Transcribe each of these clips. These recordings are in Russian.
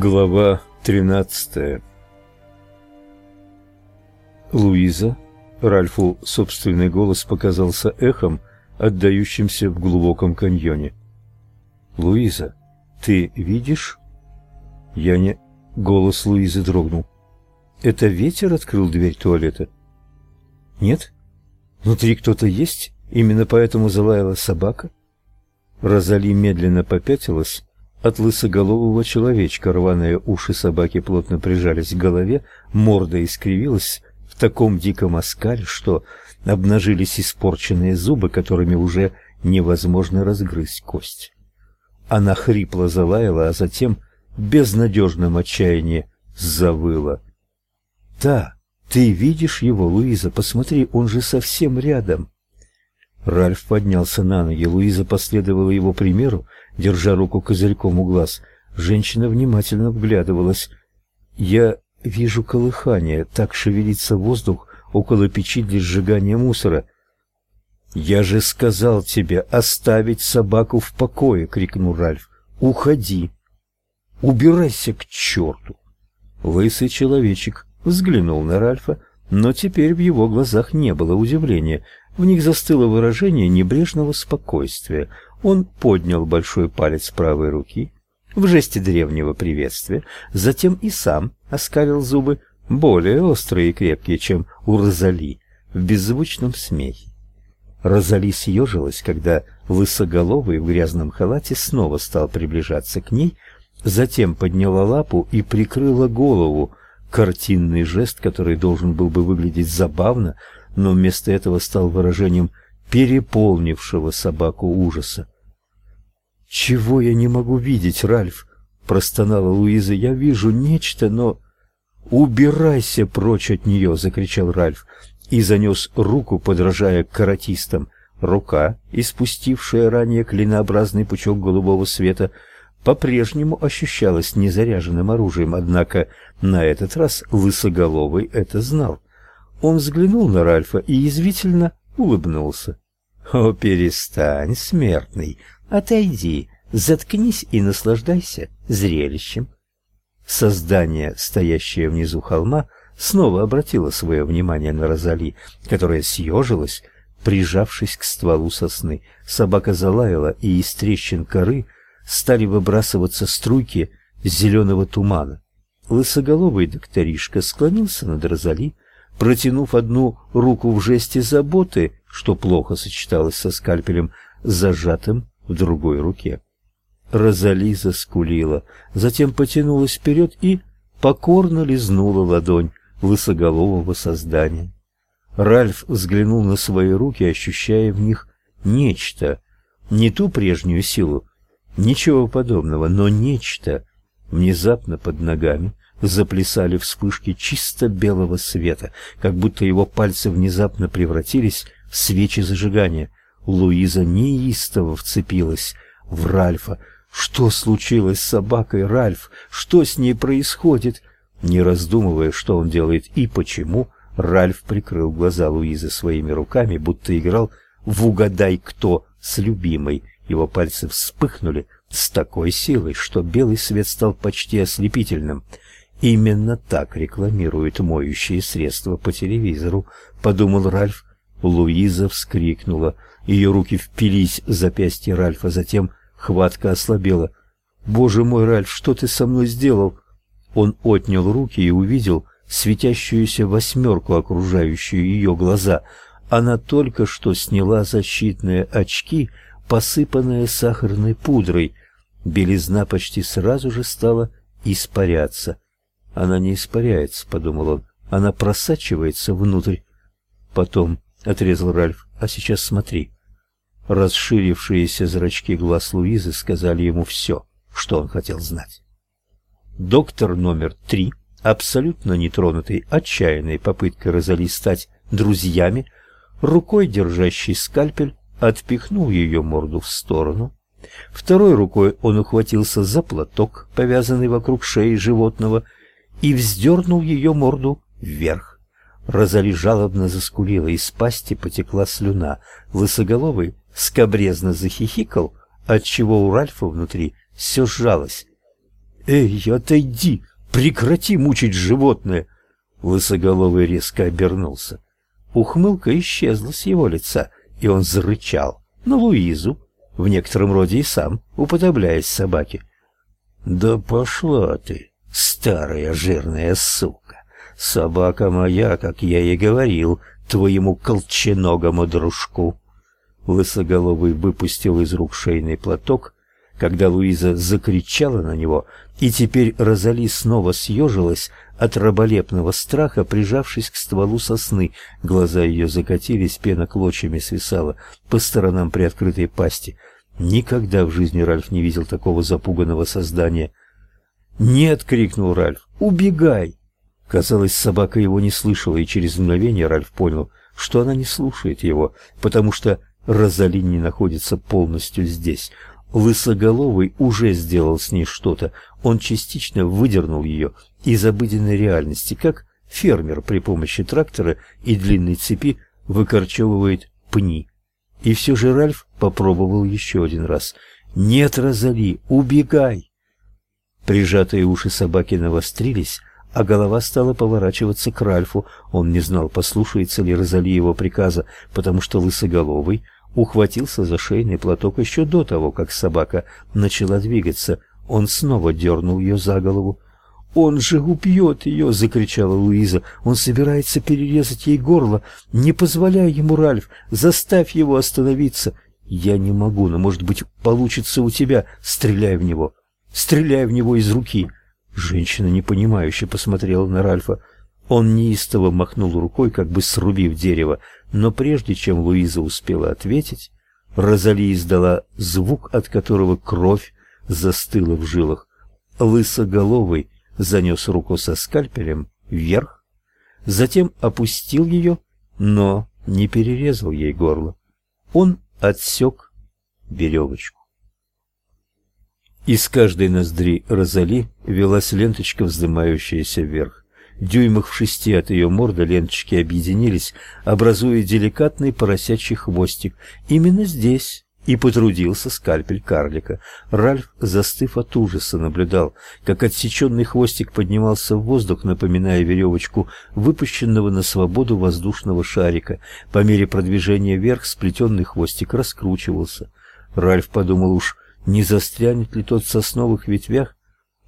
Глава 13 Луиза. Ральфу собственный голос показался эхом, отдающимся в глубоком каньоне. «Луиза, ты видишь?» Я не... Голос Луизы дрогнул. «Это ветер открыл дверь туалета?» «Нет? Внутри кто-то есть? Именно поэтому залаяла собака?» Розали медленно попятилась, от лысоголового человечка рваные уши собаки плотно прижались к голове, морда искривилась в таком диком оскале, что обнажились испорченные зубы, которыми уже невозможно разгрызть кость. Она хрипло залаяла, а затем в безнадежном отчаянии завыла. «Да, ты видишь его, Луиза? Посмотри, он же совсем рядом!» Ральф поднялся на ноги. Луиза последовала его примеру, держа руку козырьком у глаз. Женщина внимательно вглядывалась. «Я вижу колыхание. Так шевелится воздух около печи для сжигания мусора». «Я же сказал тебе оставить собаку в покое!» — крикнул Ральф. «Уходи! Убирайся к черту!» Лысый человечек взглянул на Ральфа, но теперь в его глазах не было удивления. В них застыло выражение небрежного спокойствия. Он поднял большой палец правой руки в жесте древнего приветствия, затем и сам оскалил зубы, более острые и крепкие, чем у Розали, в беззвучном смехе. Розали съежилась, когда лысоголовый в грязном халате снова стал приближаться к ней, затем подняла лапу и прикрыла голову, картинный жест, который должен был бы выглядеть забавно, но вместо этого стал выражением переполнившего собаку ужаса. «Чего я не могу видеть, Ральф?» — простонала Луиза. «Я вижу нечто, но...» «Убирайся прочь от нее!» — закричал Ральф и занес руку, подражая каратистам. Рука, испустившая ранее клинообразный пучок голубого света, по-прежнему ощущалась незаряженным оружием, однако на этот раз лысоголовый это знал. Он взглянул на Ральфа и язвительно улыбнулся. «О, перестань, смертный, отойди, заткнись и наслаждайся зрелищем». Создание, стоящее внизу холма, снова обратило свое внимание на Розали, которая съежилась, прижавшись к стволу сосны. Собака залаяла, и из трещин коры стали выбрасываться струйки зеленого тумана. Лысоголовый докторишка склонился над Розали, протянув одну руку в жесте заботы, что плохо сочеталось со скальпелем, зажатым в другой руке. Розали заскулила, затем потянулась вперед и покорно лизнула ладонь лысоголового создания. Ральф взглянул на свои руки, ощущая в них нечто, не ту прежнюю силу, ничего подобного, но нечто. Внезапно под ногами заплясали вспышки чисто белого света, как будто его пальцы внезапно превратились в свечи зажигания. Луиза неистово вцепилась в Ральфа. Что случилось с собакой, Ральф? Что с ней происходит? Не раздумывая, что он делает и почему, Ральф прикрыл глаза Луизы своими руками, будто играл в «Угадай, кто» с любимой. Его пальцы вспыхнули с такой силой, что белый свет стал почти ослепительным — Именно так рекламируют моющие средства по телевизору, подумал Ральф. Луиза вскрикнула. Ее руки впились в запястье Ральфа, затем хватка ослабела. Боже мой, Ральф, что ты со мной сделал? Он отнял руки и увидел светящуюся восьмерку, окружающую ее глаза. Она только что сняла защитные очки, посыпанные сахарной пудрой. Белизна почти сразу же стала испаряться. Она не испаряется, подумал он. Она просачивается внутрь. Потом отрезал Ральф. А сейчас смотри. Расширившиеся зрачки глаз Луизы сказали ему все, что он хотел знать. Доктор номер три, абсолютно нетронутый отчаянной попыткой Розали друзьями, рукой держащий скальпель, отпихнул ее морду в сторону. Второй рукой он ухватился за платок, повязанный вокруг шеи животного, и вздернул ее морду вверх. Розали жалобно заскулила, из пасти потекла слюна. Лысоголовый скобрезно захихикал, отчего у Ральфа внутри все сжалось. «Эй, отойди! Прекрати мучить животное!» Лысоголовый резко обернулся. Ухмылка исчезла с его лица, и он зарычал на Луизу, в некотором роде и сам, уподобляясь собаке. «Да пошла ты, старая жирная сука! Собака моя, как я и говорил, твоему колченогому дружку!» Лысоголовый выпустил из рук шейный платок когда Луиза закричала на него, и теперь Розали снова съежилась от раболепного страха, прижавшись к стволу сосны. Глаза ее закатились, пена клочьями свисала по сторонам приоткрытой пасти. Никогда в жизни Ральф не видел такого запуганного создания. «Нет!» — крикнул Ральф. «Убегай!» Казалось, собака его не слышала, и через мгновение Ральф понял, что она не слушает его, потому что Розали не находится полностью здесь. Лысоголовый уже сделал с ней что-то. Он частично выдернул ее из обыденной реальности, как фермер при помощи трактора и длинной цепи выкорчевывает пни. И все же Ральф попробовал еще один раз. «Нет, Розали, убегай!» Прижатые уши собаки навострились, а голова стала поворачиваться к Ральфу. Он не знал, послушается ли Розали его приказа, потому что лысоголовый — ухватился за шейный платок еще до того, как собака начала двигаться. Он снова дернул ее за голову. «Он же убьет ее!» — закричала Луиза. «Он собирается перерезать ей горло. Не позволяй ему, Ральф! Заставь его остановиться!» «Я не могу, но, может быть, получится у тебя. Стреляй в него! Стреляй в него из руки!» Женщина непонимающе посмотрела на Ральфа. Он неистово махнул рукой, как бы срубив дерево, но прежде чем Луиза успела ответить, Розали издала звук, от которого кровь застыла в жилах. Лысоголовый занес руку со скальпелем вверх, затем опустил ее, но не перерезал ей горло. Он отсек веревочку. Из каждой ноздри Розали велась ленточка, вздымающаяся вверх. Дюймах в шести от ее морды ленточки объединились, образуя деликатный поросячий хвостик. Именно здесь и потрудился скальпель карлика. Ральф, застыв от ужаса, наблюдал, как отсеченный хвостик поднимался в воздух, напоминая веревочку выпущенного на свободу воздушного шарика. По мере продвижения вверх сплетенный хвостик раскручивался. Ральф подумал уж, не застрянет ли тот в сосновых ветвях,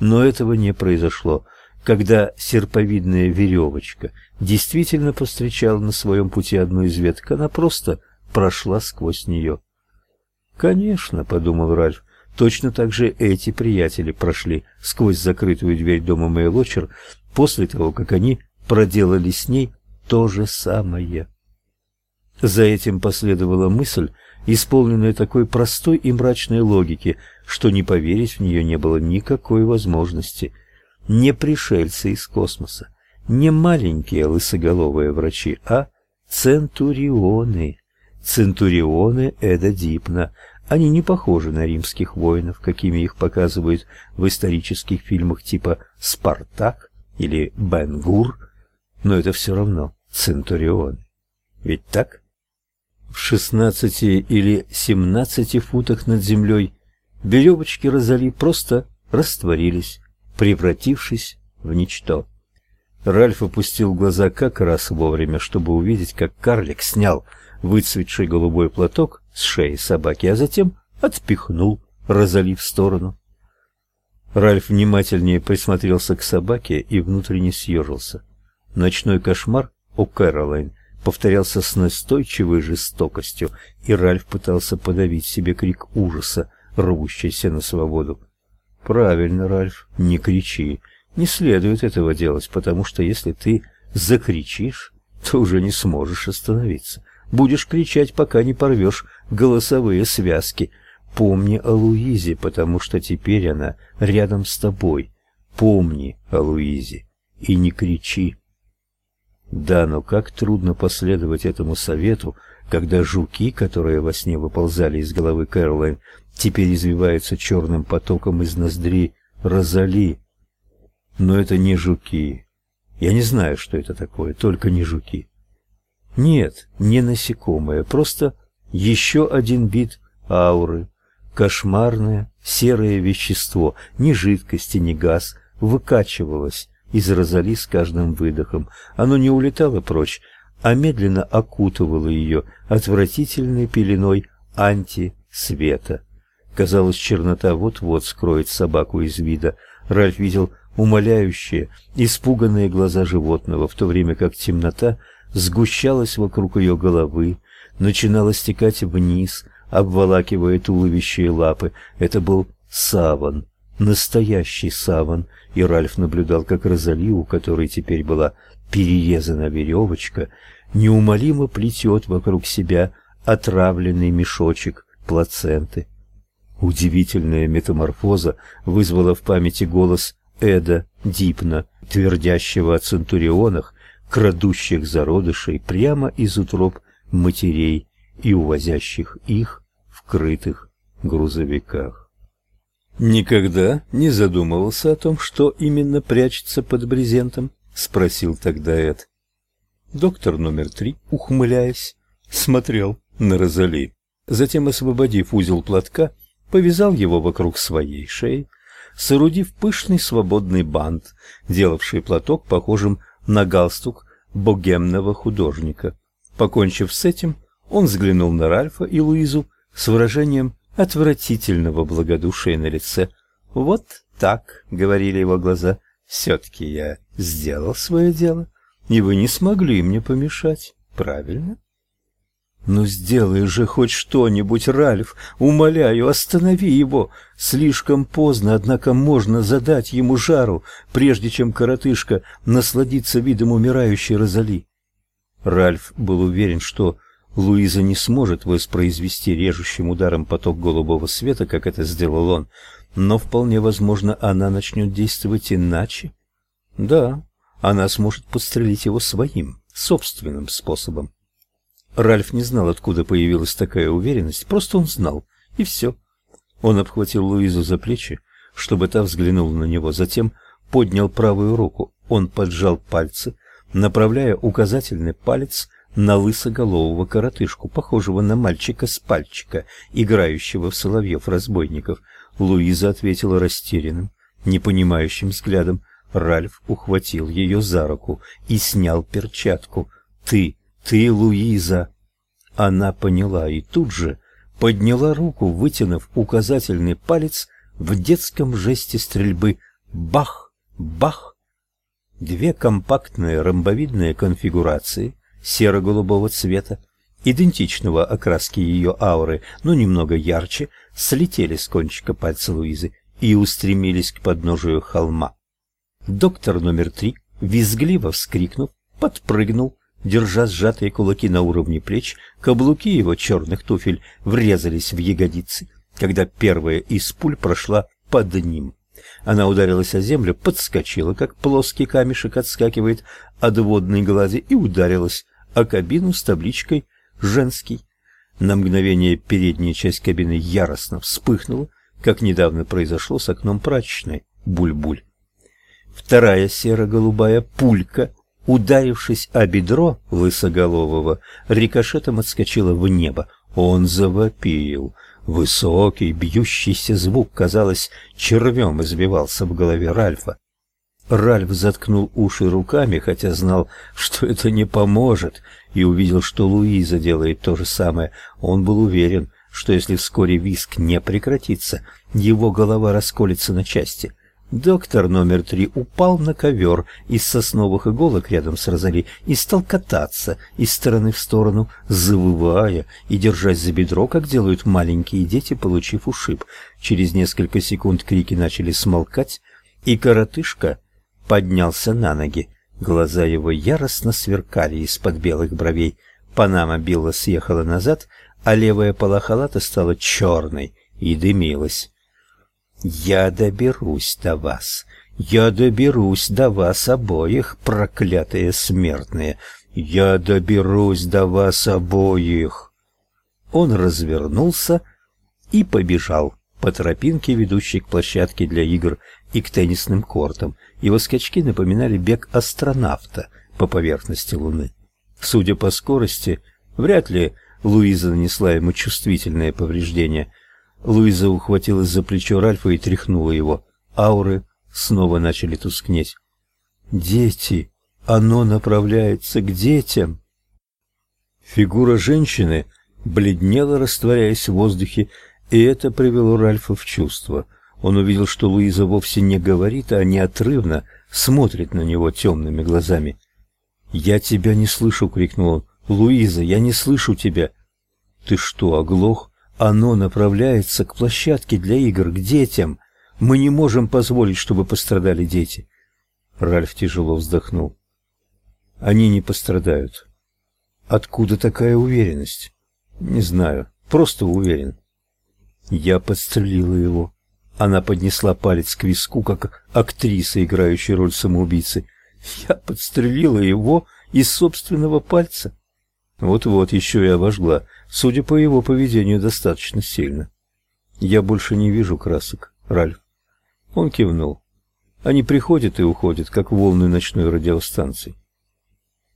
но этого не произошло когда серповидная веревочка действительно повстречала на своем пути одну из веток, она просто прошла сквозь нее. «Конечно», — подумал Ральф, — «точно так же эти приятели прошли сквозь закрытую дверь дома Мэйлочер после того, как они проделали с ней то же самое». За этим последовала мысль, исполненная такой простой и мрачной логики, что не поверить в нее не было никакой возможности — не пришельцы из космоса, не маленькие лысоголовые врачи, а центурионы. Центурионы Эда. Они не похожи на римских воинов, какими их показывают в исторических фильмах типа «Спартак» или «Бен-Гур», но это все равно центурионы. Ведь так? В шестнадцати или семнадцати футах над землей веревочки Розали просто растворились превратившись в ничто. Ральф опустил глаза как раз вовремя, чтобы увидеть, как карлик снял выцветший голубой платок с шеи собаки, а затем отпихнул Розали в сторону. Ральф внимательнее присмотрелся к собаке и внутренне съежился. Ночной кошмар у Кэролайн повторялся с настойчивой жестокостью, и Ральф пытался подавить себе крик ужаса, рвущийся на свободу. Правильно, Ральф, не кричи. Не следует этого делать, потому что если ты закричишь, то уже не сможешь остановиться. Будешь кричать, пока не порвешь голосовые связки. Помни о Луизе, потому что теперь она рядом с тобой. Помни о Луизе и не кричи. Да, но как трудно последовать этому совету, когда жуки, которые во сне выползали из головы Кэролайн, теперь извиваются черным потоком из ноздри Розали. Но это не жуки. Я не знаю, что это такое, только не жуки. Нет, не насекомые, просто еще один бит ауры. Кошмарное серое вещество, ни жидкости, ни газ, выкачивалось из Розали с каждым выдохом. Оно не улетало прочь, а медленно окутывало ее отвратительной пеленой антисвета. Казалось, чернота вот-вот скроет собаку из вида. Ральф видел умоляющие, испуганные глаза животного, в то время как темнота сгущалась вокруг ее головы, начинала стекать вниз, обволакивая туловище и лапы. Это был саван, настоящий саван, и Ральф наблюдал, как Розали, у которой теперь была перерезана веревочка, неумолимо плетет вокруг себя отравленный мешочек плаценты. Удивительная метаморфоза вызвала в памяти голос Эда Дипна, твердящего о центурионах, крадущих зародышей прямо из утроб матерей и увозящих их в крытых грузовиках. Никогда не задумывался о том, что именно прячется под брезентом, спросил тогда Эд. Доктор номер три, ухмыляясь, смотрел на Розали. Затем, освободив узел платка, повязал его вокруг своей шеи, соорудив пышный свободный бант, делавший платок похожим на галстук богемного художника. Покончив с этим, он взглянул на Ральфа и Луизу с выражением отвратительного благодушия на лице. «Вот так», — говорили его глаза, — «все-таки я сделал свое дело, и вы не смогли мне помешать, правильно?» «Ну сделай же хоть что-нибудь, Ральф! Умоляю, останови его! Слишком поздно, однако можно задать ему жару, прежде чем коротышка насладится видом умирающей Розали». Ральф был уверен, что Луиза не сможет воспроизвести режущим ударом поток голубого света, как это сделал он, но вполне возможно, она начнет действовать иначе. Да, она сможет подстрелить его своим, собственным способом. Ральф не знал, откуда появилась такая уверенность, просто он знал, и все. Он обхватил Луизу за плечи, чтобы та взглянула на него, затем поднял правую руку. Он поджал пальцы, направляя указательный палец на лысоголового коротышку, похожего на мальчика с пальчика, играющего в соловьев-разбойников. Луиза ответила растерянным, непонимающим взглядом. Ральф ухватил ее за руку и снял перчатку. «Ты ты, Луиза. Она поняла и тут же подняла руку, вытянув указательный палец в детском жесте стрельбы. Бах, бах. Две компактные ромбовидные конфигурации серо-голубого цвета, идентичного окраски ее ауры, но немного ярче, слетели с кончика пальца Луизы и устремились к подножию холма. Доктор номер три, визгливо вскрикнув, подпрыгнул, держа сжатые кулаки на уровне плеч, каблуки его черных туфель врезались в ягодицы, когда первая из пуль прошла под ним. Она ударилась о землю, подскочила, как плоский камешек отскакивает от водной глади, и ударилась о кабину с табличкой «Женский». На мгновение передняя часть кабины яростно вспыхнула, как недавно произошло с окном прачечной. Буль-буль. Вторая серо-голубая пулька ударившись о бедро лысоголового, рикошетом отскочила в небо. Он завопил. Высокий, бьющийся звук, казалось, червем избивался в голове Ральфа. Ральф заткнул уши руками, хотя знал, что это не поможет, и увидел, что Луиза делает то же самое. Он был уверен, что если вскоре виск не прекратится, его голова расколется на части — Доктор номер три упал на ковер из сосновых иголок рядом с Розали и стал кататься из стороны в сторону, завывая и держась за бедро, как делают маленькие дети, получив ушиб. Через несколько секунд крики начали смолкать, и коротышка поднялся на ноги. Глаза его яростно сверкали из-под белых бровей. Панама Билла съехала назад, а левая пола халата стала черной и дымилась. Я доберусь до вас. Я доберусь до вас обоих, проклятые смертные. Я доберусь до вас обоих. Он развернулся и побежал по тропинке, ведущей к площадке для игр и к теннисным кортам. Его скачки напоминали бег астронавта по поверхности Луны. Судя по скорости, вряд ли Луиза нанесла ему чувствительное повреждение – Луиза ухватилась за плечо Ральфа и тряхнула его. Ауры снова начали тускнеть. «Дети! Оно направляется к детям!» Фигура женщины бледнела, растворяясь в воздухе, и это привело Ральфа в чувство. Он увидел, что Луиза вовсе не говорит, а неотрывно смотрит на него темными глазами. «Я тебя не слышу!» — крикнул он. «Луиза, я не слышу тебя!» «Ты что, оглох? Оно направляется к площадке для игр, к детям. Мы не можем позволить, чтобы пострадали дети». Ральф тяжело вздохнул. «Они не пострадают». «Откуда такая уверенность?» «Не знаю, просто уверен». Я подстрелила его. Она поднесла палец к виску, как актриса, играющая роль самоубийцы. Я подстрелила его из собственного пальца. Вот-вот, еще и обожгла. Судя по его поведению, достаточно сильно. Я больше не вижу красок, Ральф. Он кивнул. Они приходят и уходят, как волны ночной радиостанции.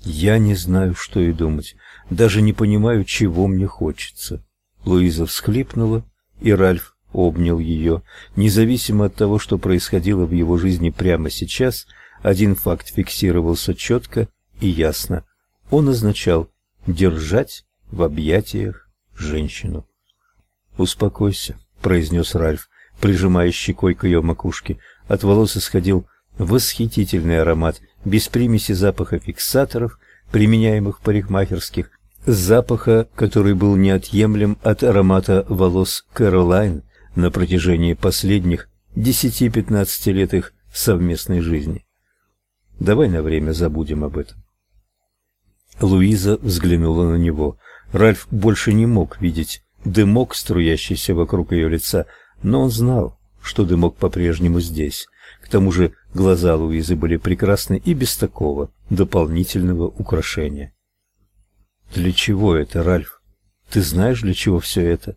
Я не знаю, что и думать. Даже не понимаю, чего мне хочется. Луиза всхлипнула, и Ральф обнял ее. Независимо от того, что происходило в его жизни прямо сейчас, один факт фиксировался четко и ясно. Он означал держать в объятиях женщину. «Успокойся», — произнес Ральф, прижимая щекой к ее макушке. От волос исходил восхитительный аромат, без примеси запаха фиксаторов, применяемых в парикмахерских, запаха, который был неотъемлем от аромата волос Кэролайн на протяжении последних 10-15 лет их совместной жизни. Давай на время забудем об этом. Луиза взглянула на него. Ральф больше не мог видеть дымок, струящийся вокруг ее лица, но он знал, что дымок по-прежнему здесь. К тому же глаза Луизы были прекрасны и без такого дополнительного украшения. «Для чего это, Ральф? Ты знаешь, для чего все это?»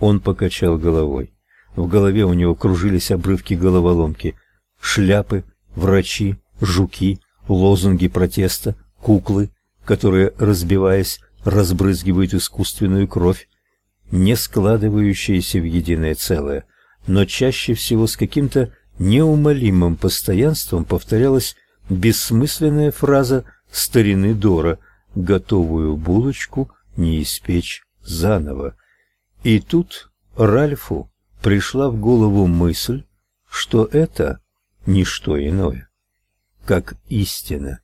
Он покачал головой. В голове у него кружились обрывки головоломки. Шляпы, врачи, жуки, лозунги протеста, куклы, которые, разбиваясь, разбрызгивают искусственную кровь, не складывающиеся в единое целое, но чаще всего с каким-то неумолимым постоянством повторялась бессмысленная фраза старины Дора «готовую булочку не испечь заново». И тут Ральфу пришла в голову мысль, что это не что иное, как истина.